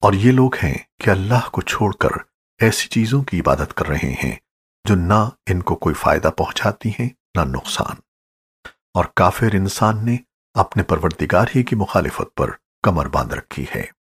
اور یہ لوگ ہیں کہ اللہ کو چھوڑ کر ایسی چیزوں کی عبادت کر رہے ہیں جو نہ ان کو کوئی فائدہ پہنچاتی ہیں، نہ نقصان۔ اور کافر انسان نے اپنے پروردگار ہی کی مخالفت پر کمر باندھ رکھی ہے۔